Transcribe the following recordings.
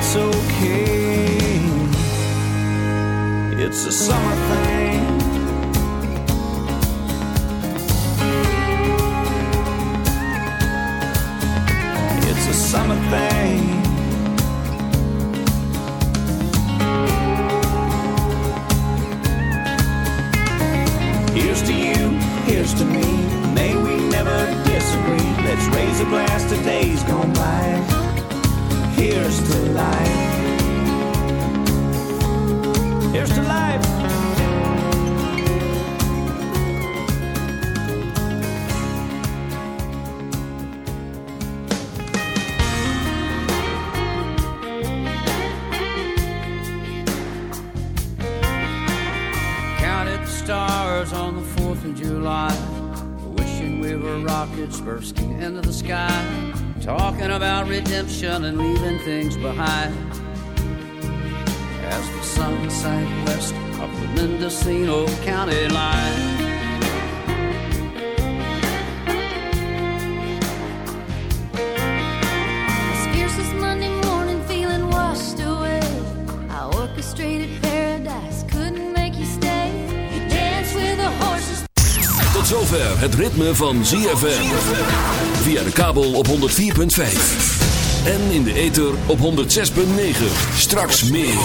that's okay. It's a summer thing. Ritme van ZFM. Via de kabel op 104.5. En in de ether op 106.9. Straks meer.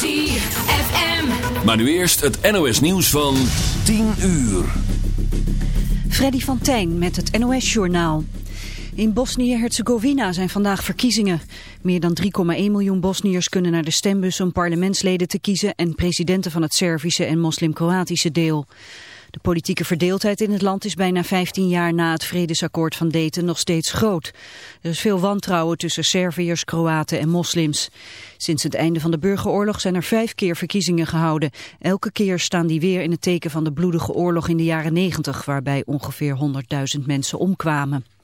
ZFM. Maar nu eerst het NOS nieuws van 10 uur. Freddy van Tijn met het NOS-journaal. In Bosnië-Herzegovina zijn vandaag verkiezingen. Meer dan 3,1 miljoen Bosniërs kunnen naar de stembus om parlementsleden te kiezen... en presidenten van het Servische en moslim-Kroatische deel. De politieke verdeeldheid in het land is bijna 15 jaar na het vredesakkoord van Dayton nog steeds groot. Er is veel wantrouwen tussen Serviërs, Kroaten en moslims. Sinds het einde van de burgeroorlog zijn er vijf keer verkiezingen gehouden. Elke keer staan die weer in het teken van de bloedige oorlog in de jaren 90, waarbij ongeveer 100.000 mensen omkwamen.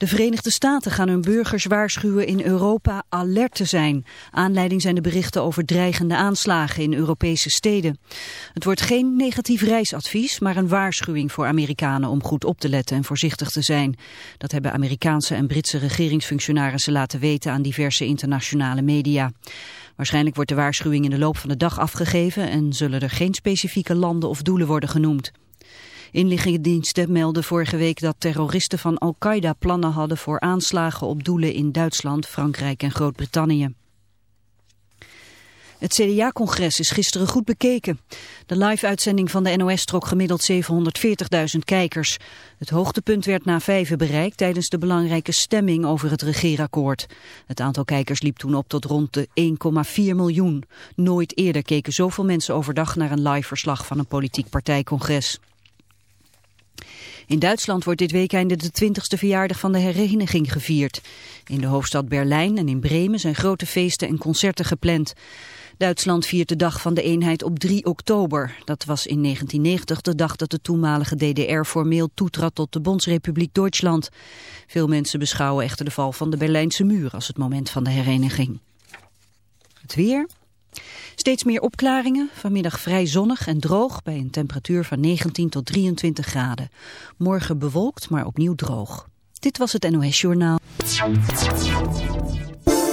De Verenigde Staten gaan hun burgers waarschuwen in Europa alert te zijn. Aanleiding zijn de berichten over dreigende aanslagen in Europese steden. Het wordt geen negatief reisadvies, maar een waarschuwing voor Amerikanen om goed op te letten en voorzichtig te zijn. Dat hebben Amerikaanse en Britse regeringsfunctionarissen laten weten aan diverse internationale media. Waarschijnlijk wordt de waarschuwing in de loop van de dag afgegeven en zullen er geen specifieke landen of doelen worden genoemd. Inlichtingendiensten melden vorige week dat terroristen van Al-Qaeda plannen hadden voor aanslagen op doelen in Duitsland, Frankrijk en Groot-Brittannië. Het CDA-congres is gisteren goed bekeken. De live-uitzending van de NOS trok gemiddeld 740.000 kijkers. Het hoogtepunt werd na vijven bereikt tijdens de belangrijke stemming over het regeerakkoord. Het aantal kijkers liep toen op tot rond de 1,4 miljoen. Nooit eerder keken zoveel mensen overdag naar een live-verslag van een politiek partijcongres. In Duitsland wordt dit weekende de 20ste verjaardag van de hereniging gevierd. In de hoofdstad Berlijn en in Bremen zijn grote feesten en concerten gepland. Duitsland viert de dag van de eenheid op 3 oktober. Dat was in 1990 de dag dat de toenmalige DDR formeel toetrad tot de Bondsrepubliek Duitsland. Veel mensen beschouwen echter de val van de Berlijnse muur als het moment van de hereniging. Het weer... Steeds meer opklaringen, vanmiddag vrij zonnig en droog bij een temperatuur van 19 tot 23 graden. Morgen bewolkt, maar opnieuw droog. Dit was het NOS Journaal.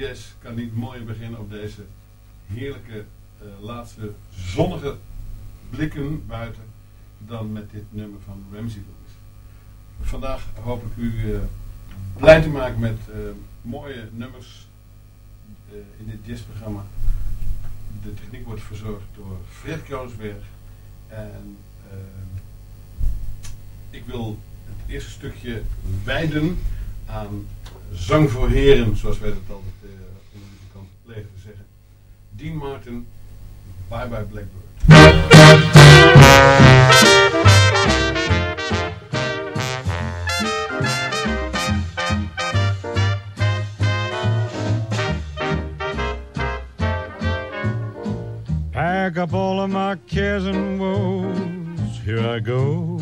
Jazz kan niet mooier beginnen op deze heerlijke eh, laatste zonnige blikken buiten dan met dit nummer van Ramsey Lewis. Vandaag hoop ik u eh, blij te maken met eh, mooie nummers in dit jazzprogramma. De techniek wordt verzorgd door Fred Kroonsberg. En ik wil het eerste stukje wijden aan zang voor heren, zoals wij dat altijd uh, in de muzikant plegen te zeggen. Dean Martin, Bye Bye Blackbird. Pack up all of my cares and woes. Here I go,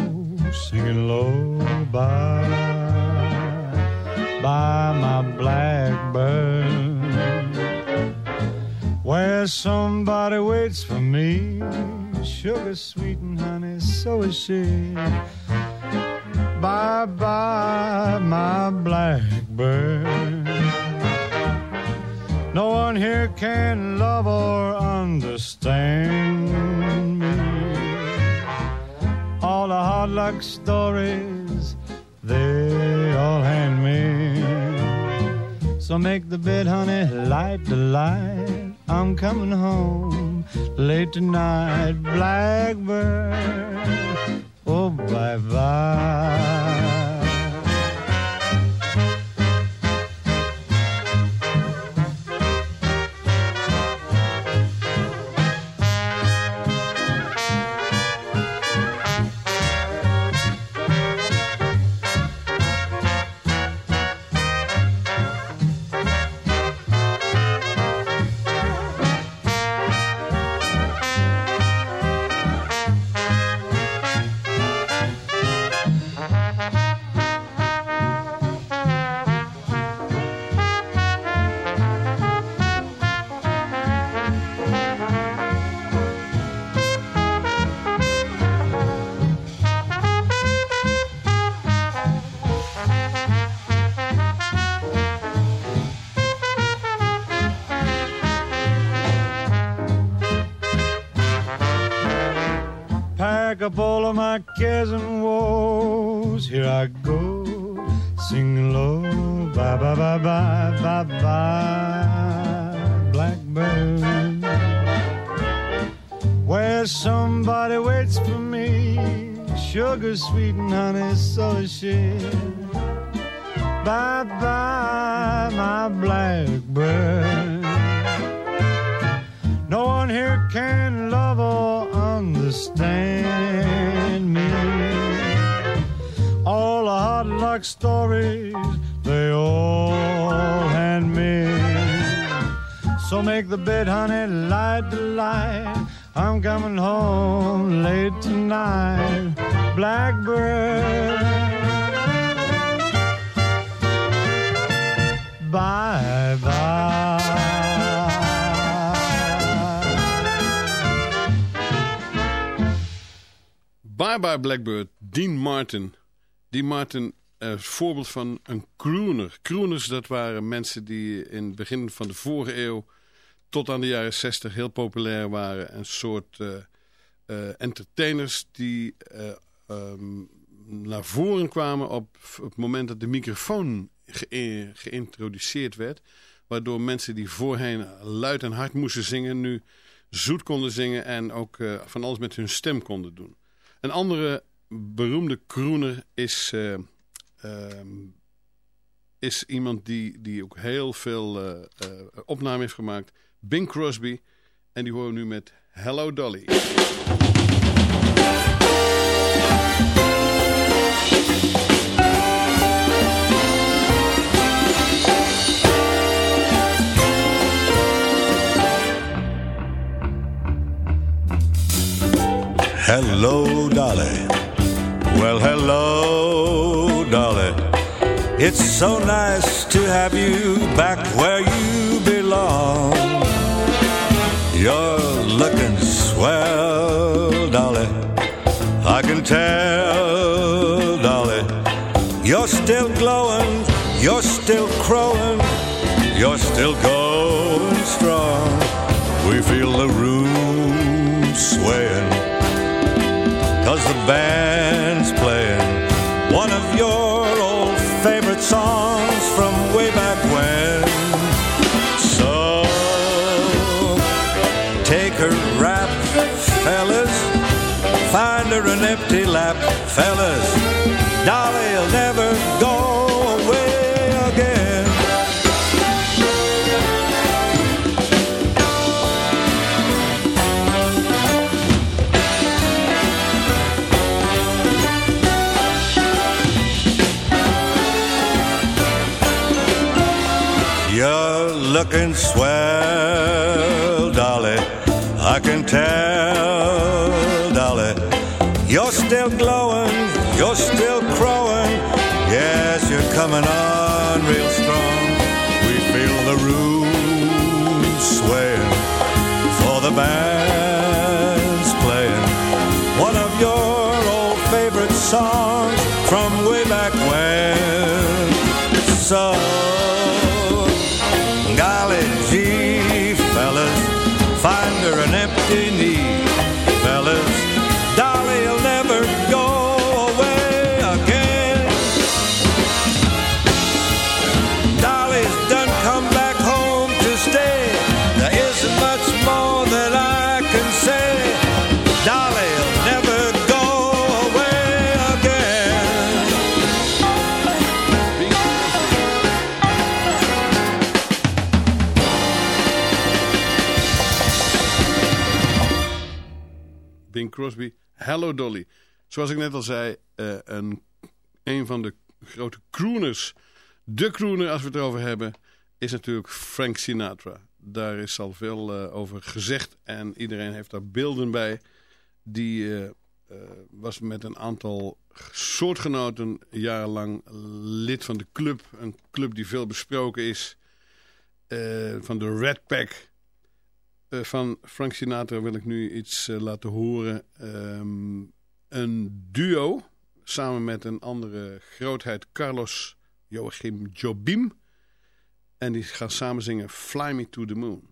singing low. Bye, my blackbird. Where somebody waits for me, sugar sweet and honey, so is she. Bye, bye, my blackbird. No one here can love or understand me. All the hard luck stories, they all hand me. So make the bed, honey, light the light. I'm coming home late tonight, blackbird. Oh, bye bye. Cares and woes. Here I go, sing low. Bye, bye, bye, bye, bye, bye, blackbird. Where somebody waits for me, sugar sweet and honey, so is she. Bye, bye, my blackbird. No one here can love or understand hard stories, they all hand me. So make the bed, honey, light the light. I'm coming home late tonight, Blackbird. Bye bye. Bye Bye Blackbird, Dean Martin. Dean Martin eh, is voorbeeld van een crooner. Crooners, dat waren mensen die in het begin van de vorige eeuw... tot aan de jaren 60 heel populair waren. Een soort eh, eh, entertainers die eh, ehm, naar voren kwamen op, het moment dat de microfoon ge- geïntroduceerd werd. Waardoor mensen die voorheen luid en hard moesten zingen... nu zoet konden zingen en ook eh, van alles met hun stem konden doen. Een andere beroemde crooner is, ehm, is iemand die, die ook heel veel eh, eh, opnamen heeft gemaakt. Bing Crosby. En die horen nu met Hello Dolly. Hello, Dolly. Well, hello, Dolly. It's so nice to have you back where you belong. You're looking swell, Dolly. I can tell, Dolly, you're still glowing, you're still crowing, you're still going strong. We feel the room swaying, cause the band's playing one of favorite songs from way back when. So take her rap, fellas. Find her an empty lap, fellas. Dolly'll never go looking swell, Dolly. I can tell, Dolly. You're still glowing, you're still crowing. Yes, you're coming on real strong. We feel the room swaying, for the band's playing one of your old favorite songs from way back when. So, under an Crosby. Hello Dolly. Zoals ik net al zei, eh, een, een van de grote crooners. De crooner, als we het erover hebben, is natuurlijk Frank Sinatra. Daar is al veel eh, over gezegd en iedereen heeft daar beelden bij. Die eh, was met een aantal soortgenoten jarenlang lid van de club. Een club die veel besproken is. van de Red Pack. Eh, van Frank Sinatra wil ik nu iets eh, laten horen. Ehm, een duo, samen met een andere grootheid, Carlos Joachim Jobim. En die gaan samen zingen Fly Me to the Moon.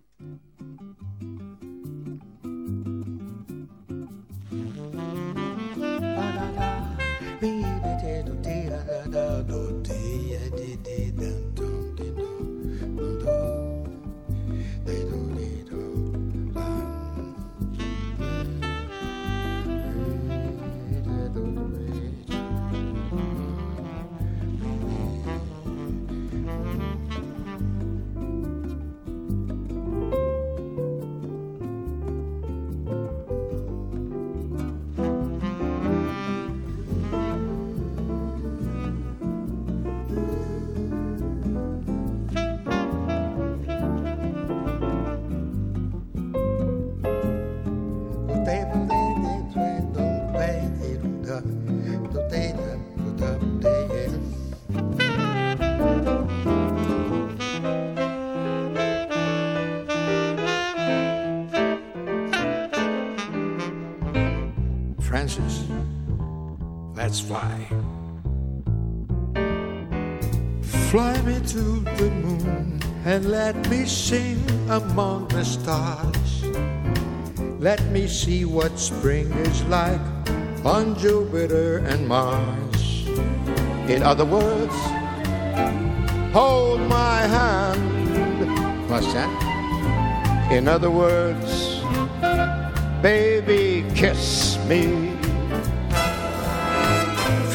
Fly. Fly me to the moon and let me sing among the stars. Let me see what spring is like on Jupiter and Mars. In other words, hold my hand. What's that? In other words, baby, kiss me.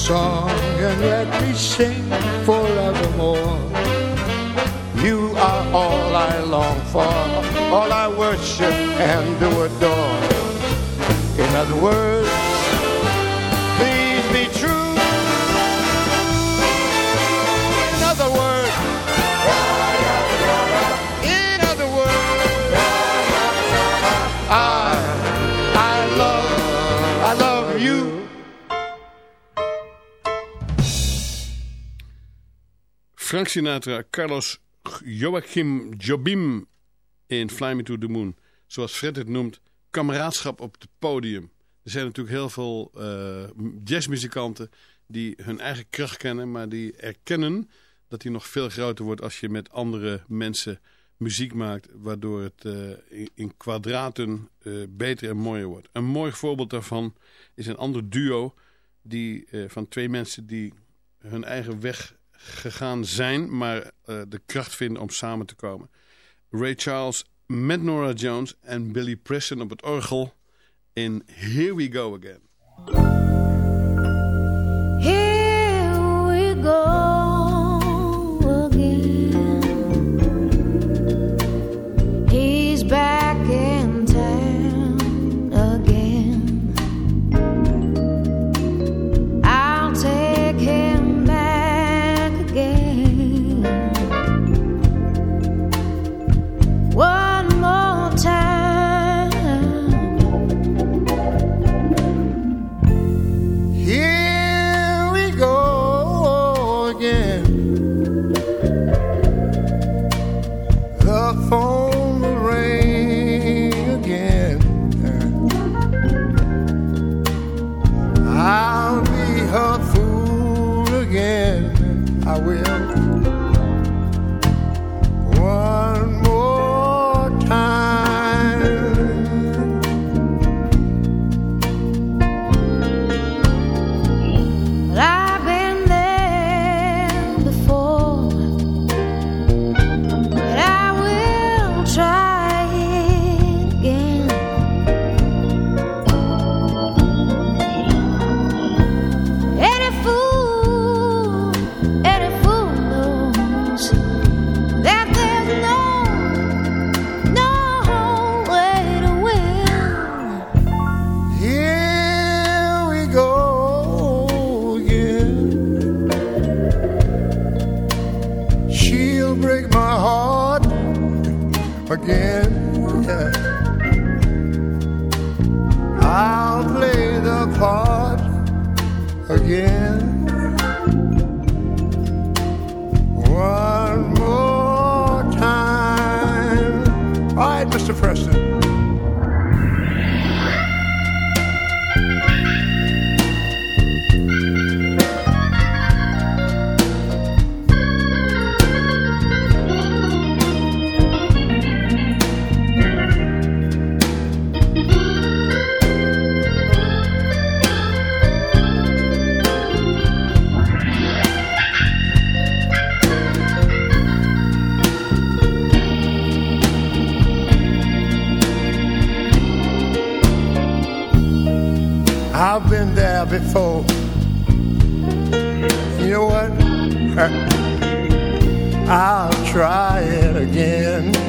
Song and let me sing forevermore. You are all I long for, all I worship and do adore. In other words, Frank Sinatra, Carlos Joachim Jobim in Fly Me to the Moon. Zoals Fred het noemt, kameraadschap op het podium. Er zijn natuurlijk heel veel eh, jazzmuzikanten die hun eigen kracht kennen... maar die erkennen dat die nog veel groter wordt als je met andere mensen muziek maakt... waardoor het eh, in, kwadraten eh, beter en mooier wordt. Een mooi voorbeeld daarvan is een ander duo die, van twee mensen die hun eigen weg gegaan zijn... maar eh, de kracht vinden om samen te komen. Ray Charles met Nora Jones en Billy Preston op het orgel in Here We Go Again. Here we go you before. You know what? I'll try it again.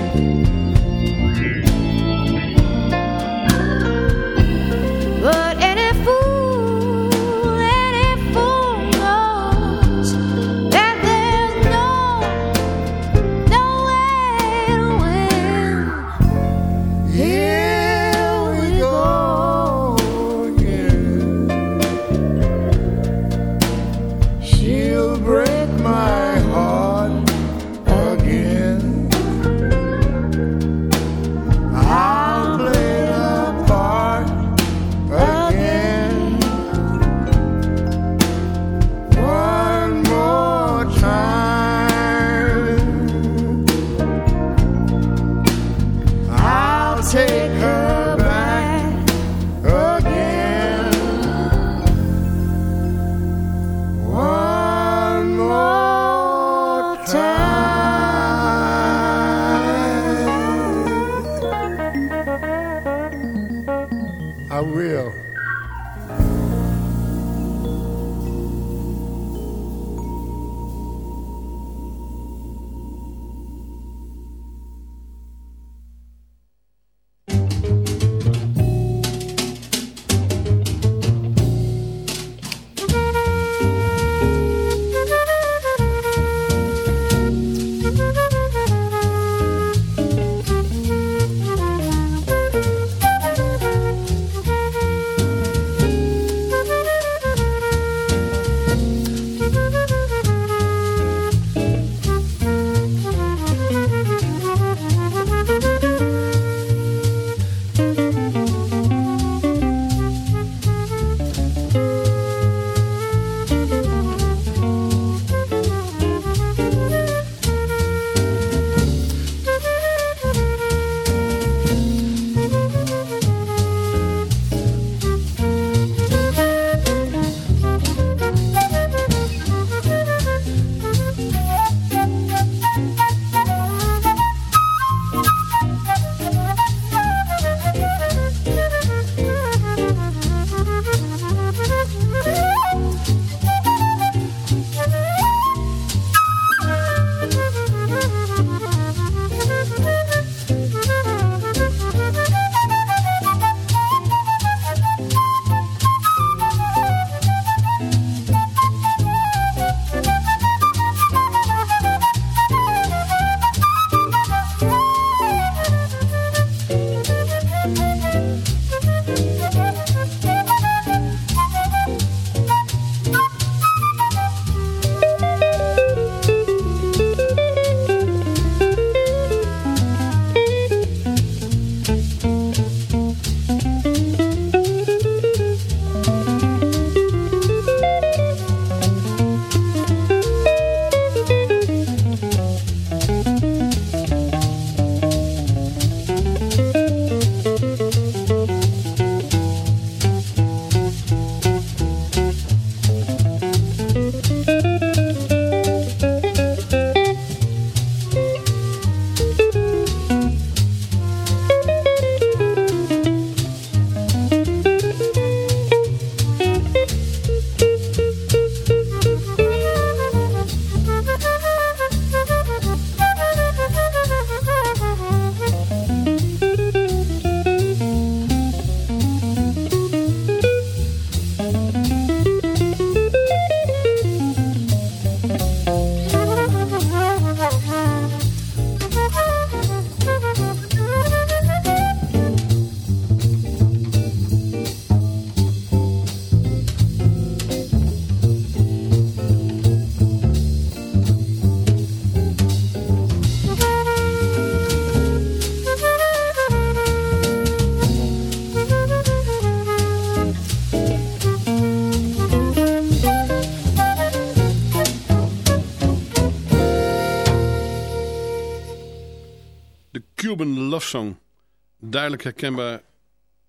Duidelijk herkenbaar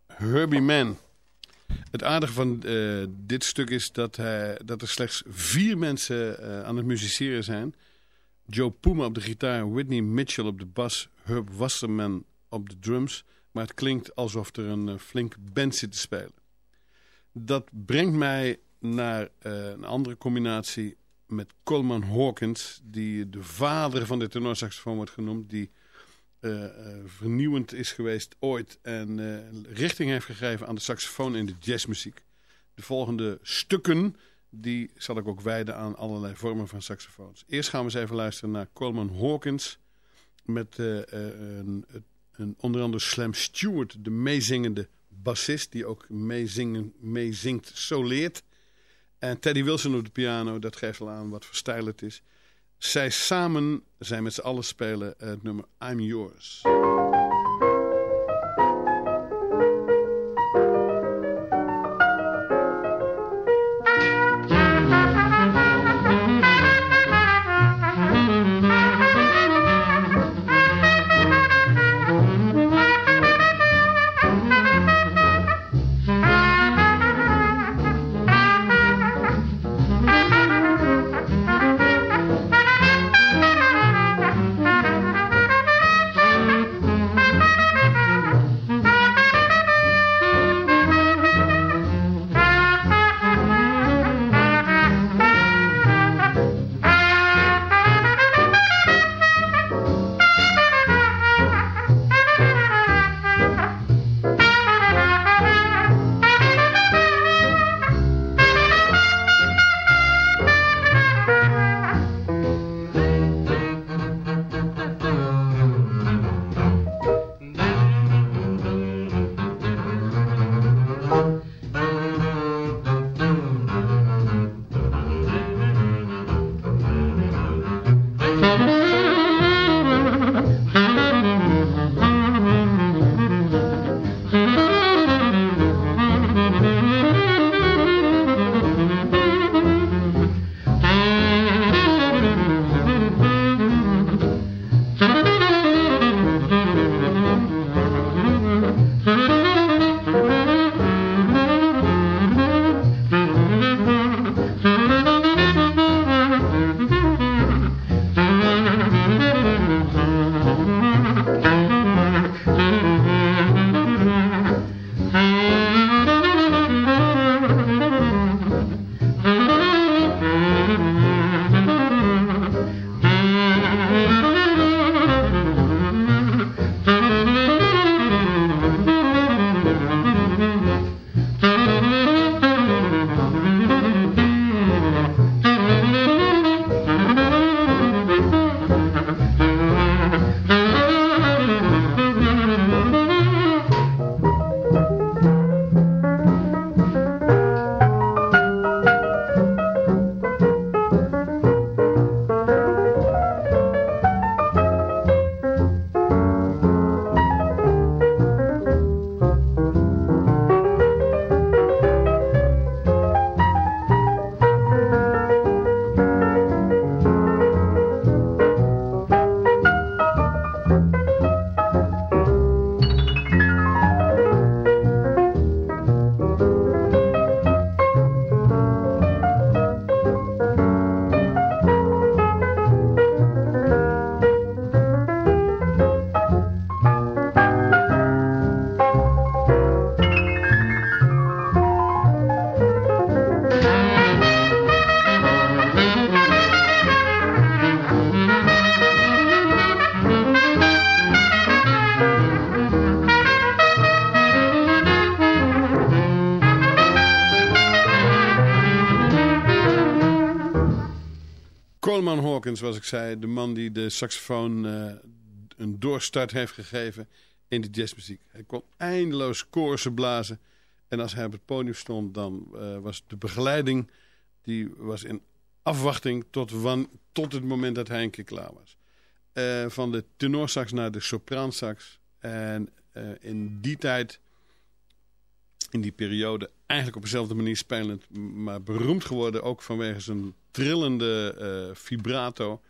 Herbie Mann. Het aardige van eh, dit stuk is dat, hij, dat er slechts vier mensen eh, aan het musiceren zijn. Joe Puma op de gitaar, Whitney Mitchell op de bas, Herb Wasserman op de drums. Maar het klinkt alsof er een uh, flink band zit te spelen. Dat brengt mij naar een andere combinatie met Coleman Hawkins, die de vader van de tenorsaxofoon wordt genoemd, die uh, uh, vernieuwend is geweest ooit en uh, richting heeft gegeven aan de saxofoon in de jazzmuziek. De volgende stukken, die zal ik ook wijden aan allerlei vormen van saxofoons. Eerst gaan we eens even luisteren naar Coleman Hawkins met een, een, onder andere Slam Stewart, de meezingende bassist, die ook meezingen, meezingt, soleert. En Teddy Wilson op de piano, dat geeft al aan wat voor het is. Zij samen zijn met z'n allen spelen het nummer I'm Yours. Zoals ik zei, de man die de saxofoon uh, een doorstart heeft gegeven in de jazzmuziek. Hij kon eindeloos koorsen blazen. En als hij op het podium stond, dan uh, was de begeleiding die was in afwachting tot, wan, tot het moment dat hij een keer klaar was. Uh, van de tenorsax naar de sopraansax. En in die tijd, in die periode, eigenlijk op dezelfde manier spelend, maar beroemd geworden ook vanwege zijn trillende uh, vibrato.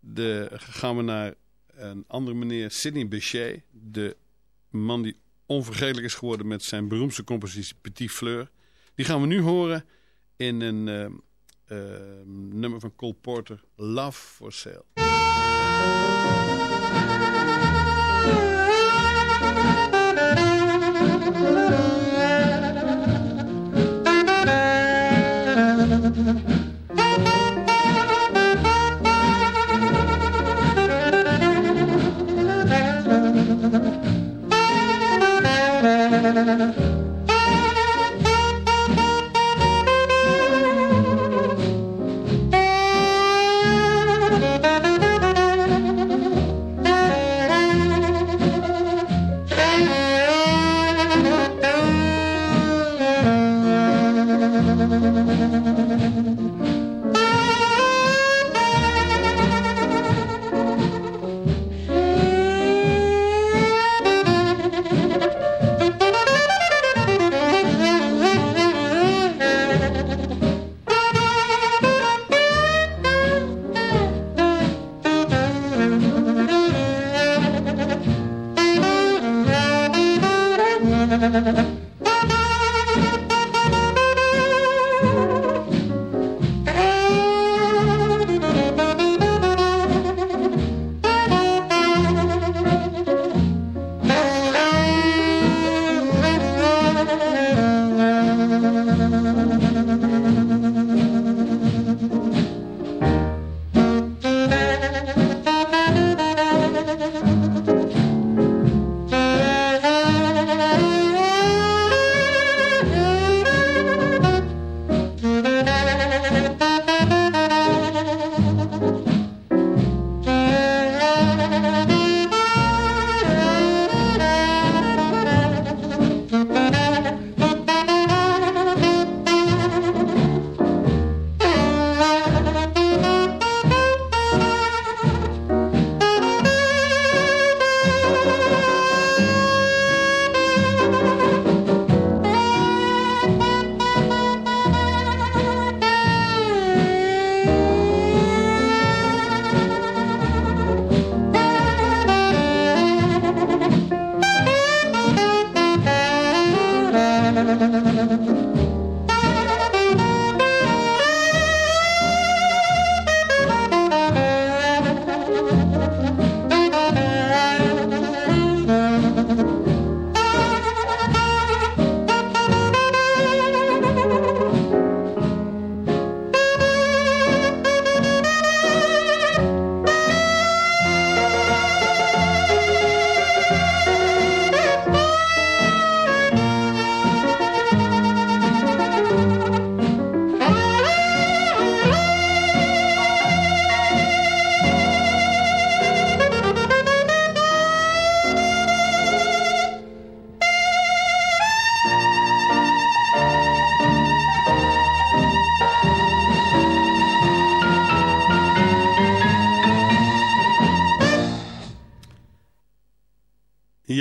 De, gaan we naar een andere meneer, Sidney Bechet. De man die onvergetelijk is geworden met zijn beroemdste compositie Petit Fleur. Die gaan we nu horen in een eh, eh, nummer van Cole Porter, Love for Sale.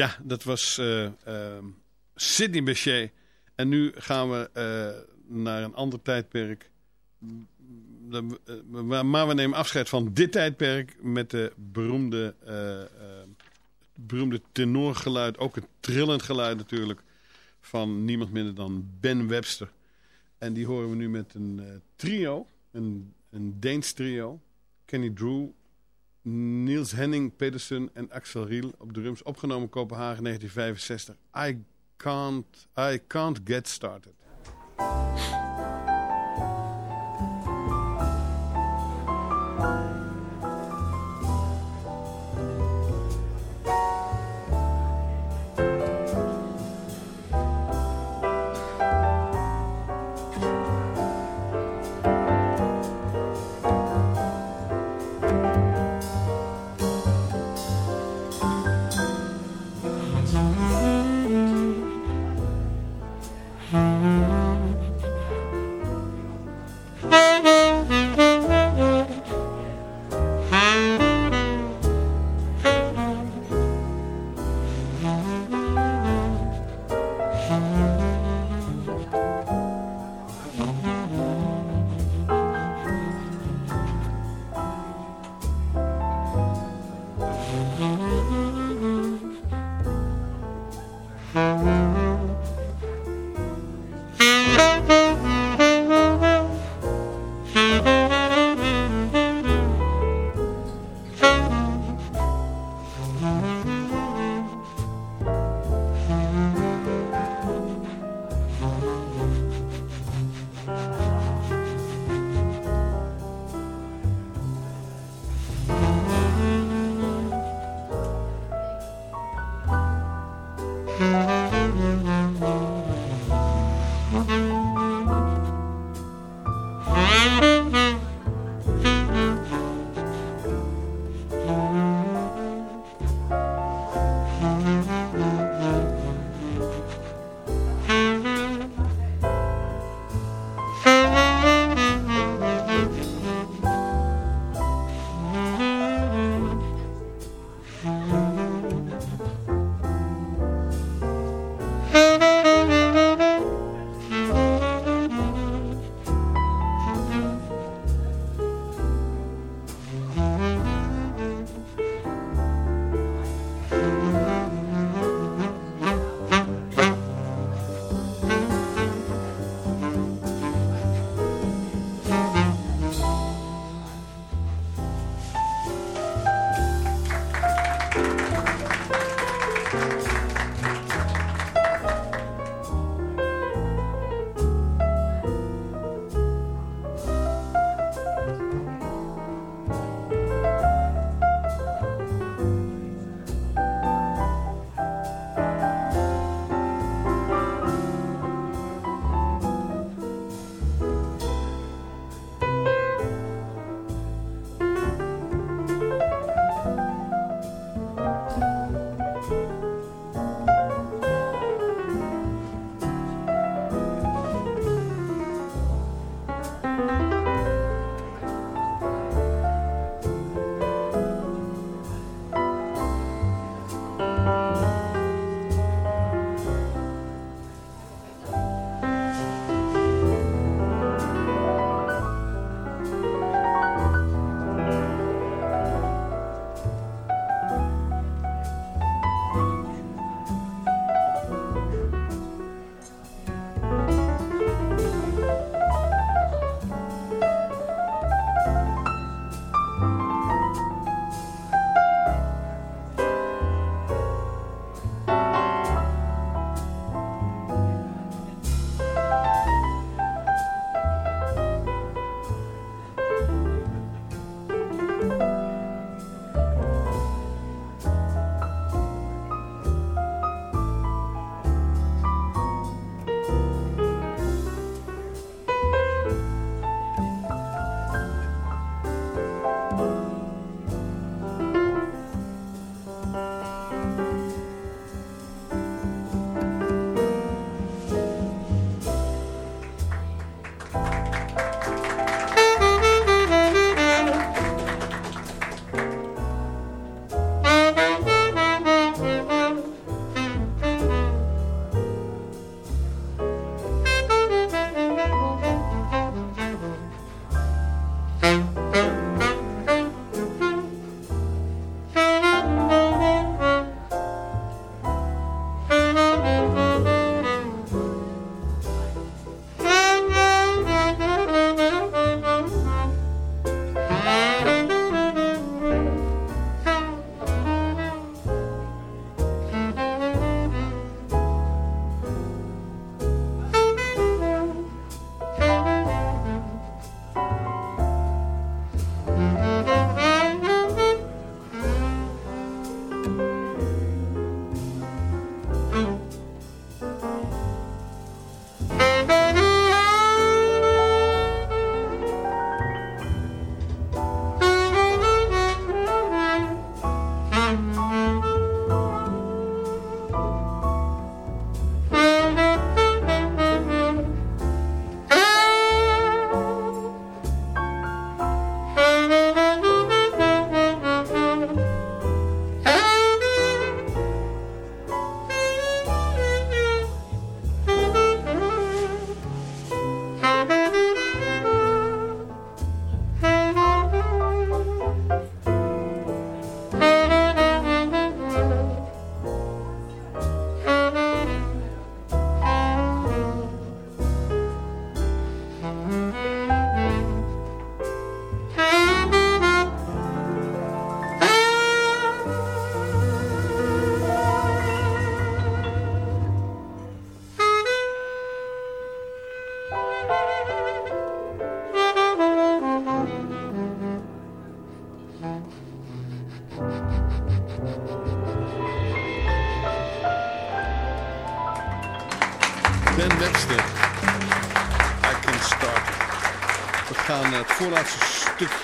Ja, dat was uh, uh, Sidney Bechet. En nu gaan we uh, naar een ander tijdperk. Maar we nemen afscheid van dit tijdperk met de beroemde, beroemde tenorgeluid. Ook het trillend geluid natuurlijk van niemand minder dan Ben Webster. En die horen we nu met een trio, een, een Deens trio. Kenny Drew, Niels Henning Pedersen en Axel Riel op drums. Opgenomen Kopenhagen 1965. I can't, I can't get started.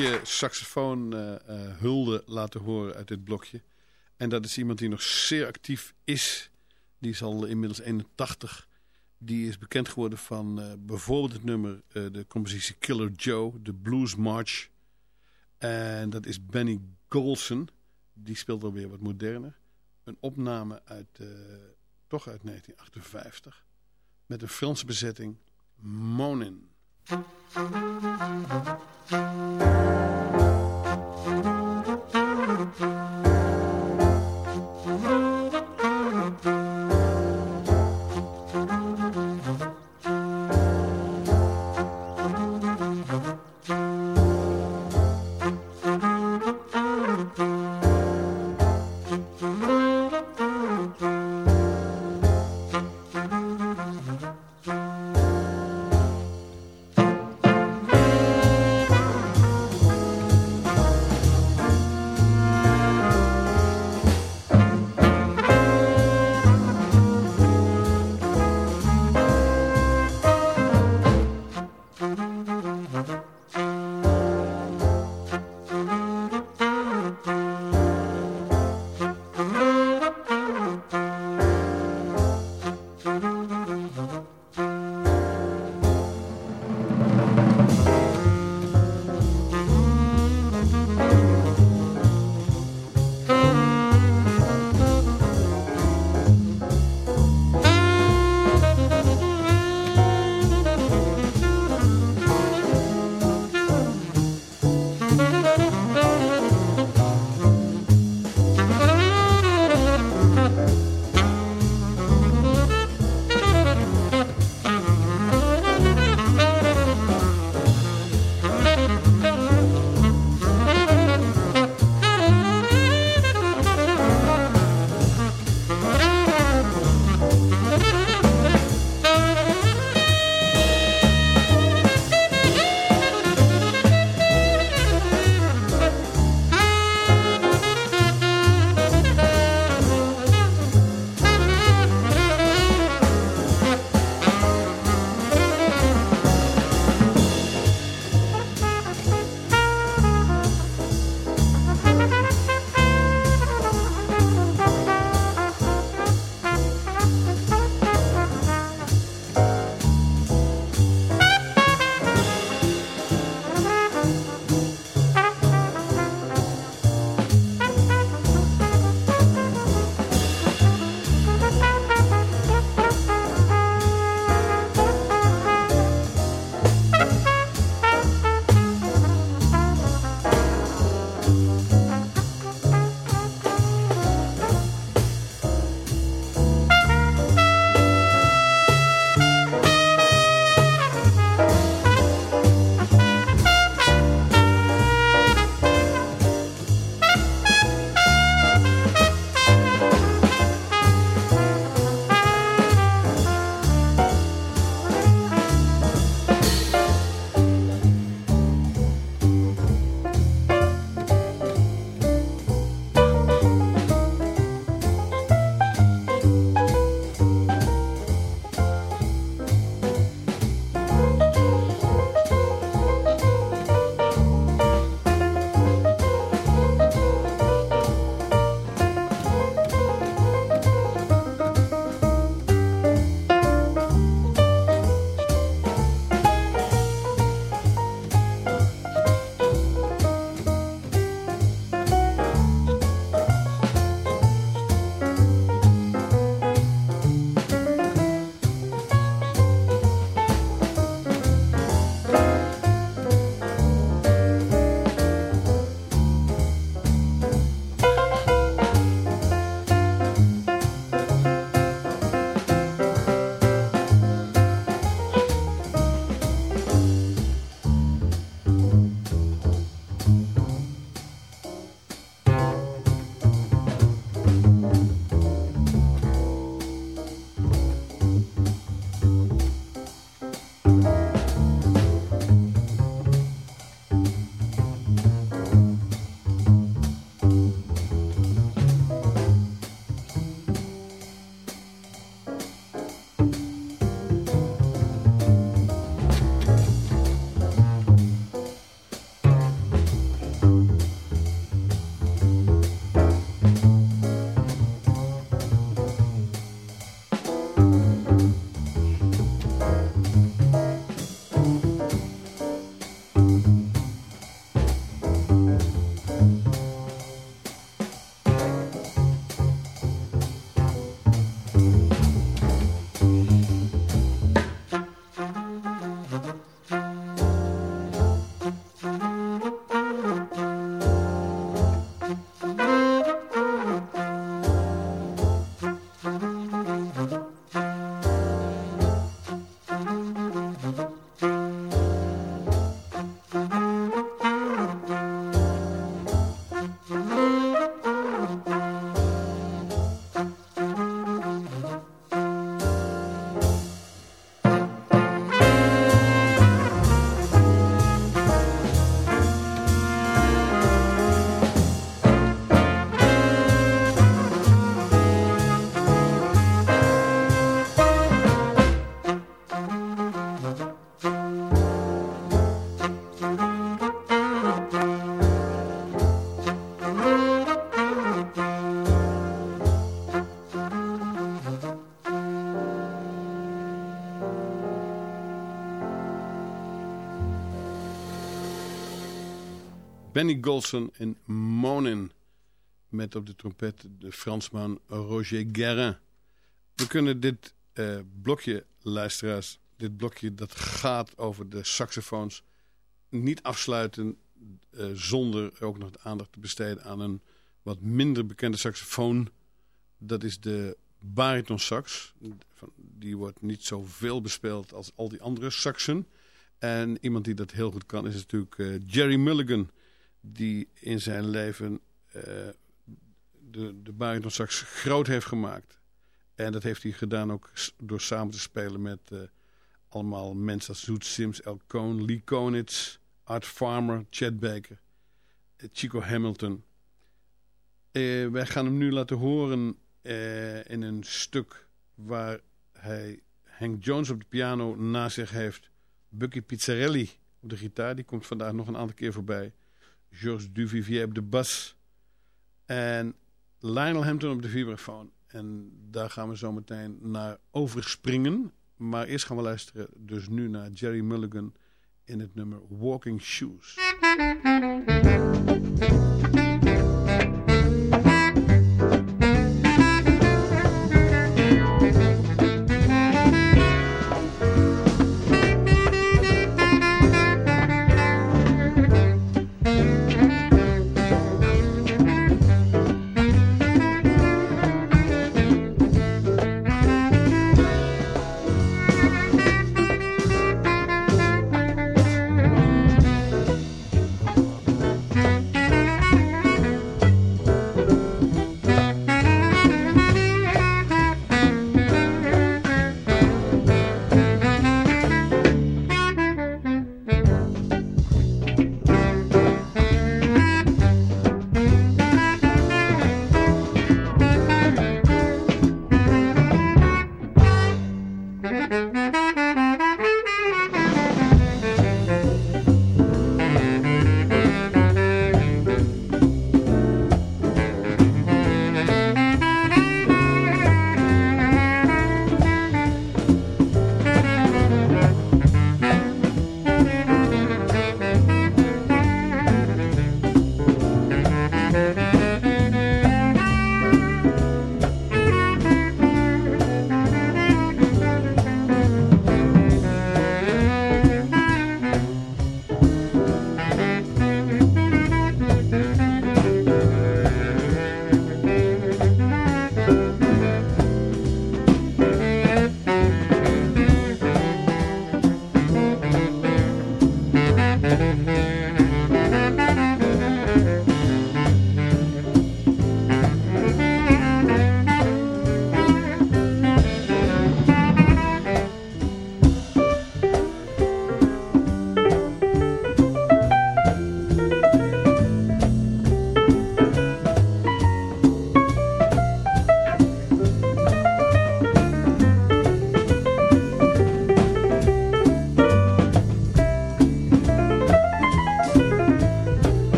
Stukje saxofoon eh, eh, laten horen uit dit blokje. En dat is iemand die nog zeer actief is. Die is al inmiddels 81. Die is bekend geworden van eh, bijvoorbeeld het nummer, de compositie Killer Joe, de Blues March. En dat is Benny Golson. Die speelt alweer wat moderner. Een opname uit, toch uit 1958. Met een Franse bezetting, Monin. MUZIEK Benny Golson en Monin. Met op de trompet de Fransman Roger Guerin. We kunnen dit eh, blokje, luisteraars, dit blokje dat gaat over de saxofoons... niet afsluiten eh, zonder ook nog de aandacht te besteden aan een wat minder bekende saxofoon. Dat is de baritonsax. Die wordt niet zoveel bespeeld als al die andere saxen. En iemand die dat heel goed kan is natuurlijk eh, Jerry Mulligan die in zijn leven uh, de, de baritonsax groot heeft gemaakt. En dat heeft hij gedaan ook door samen te spelen met uh, allemaal mensen als Zoet Sims, El Cohn, Lee Konitz, Art Farmer, Chad Baker, uh, Chico Hamilton. wij gaan hem nu laten horen in een stuk waar hij Hank Jones op de piano naast zich heeft. Bucky Pizzarelli op de gitaar, die komt vandaag nog een aantal keer voorbij. Georges Duvivier op de bas. En Lionel Hampton op de vibrafoon. En daar gaan we zo meteen naar overspringen. Maar eerst gaan we luisteren dus nu naar Jerry Mulligan in het nummer Walking Shoes.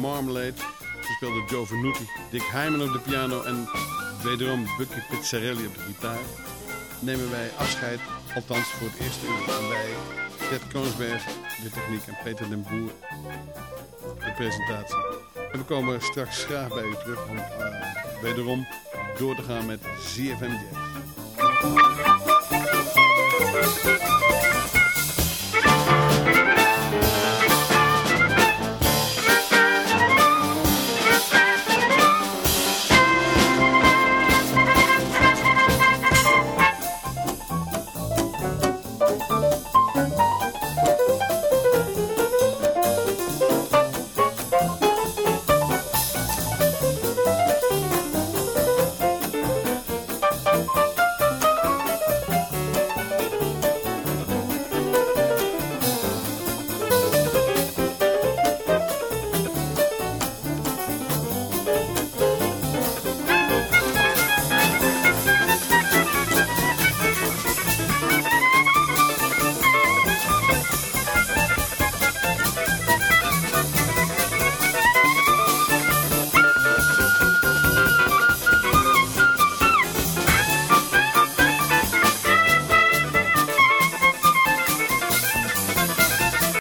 Marmalade. Gespeeld door Joe Venuti, Dick Hyman op de piano en wederom Bucky Pizzarelli op de gitaar. Nemen wij afscheid, althans voor het eerste uur. En wij, Ted Koonsberg, de techniek en Peter den Boer, de presentatie. En we komen straks graag bij u terug om uh, wederom door te gaan met ZFM Jazz.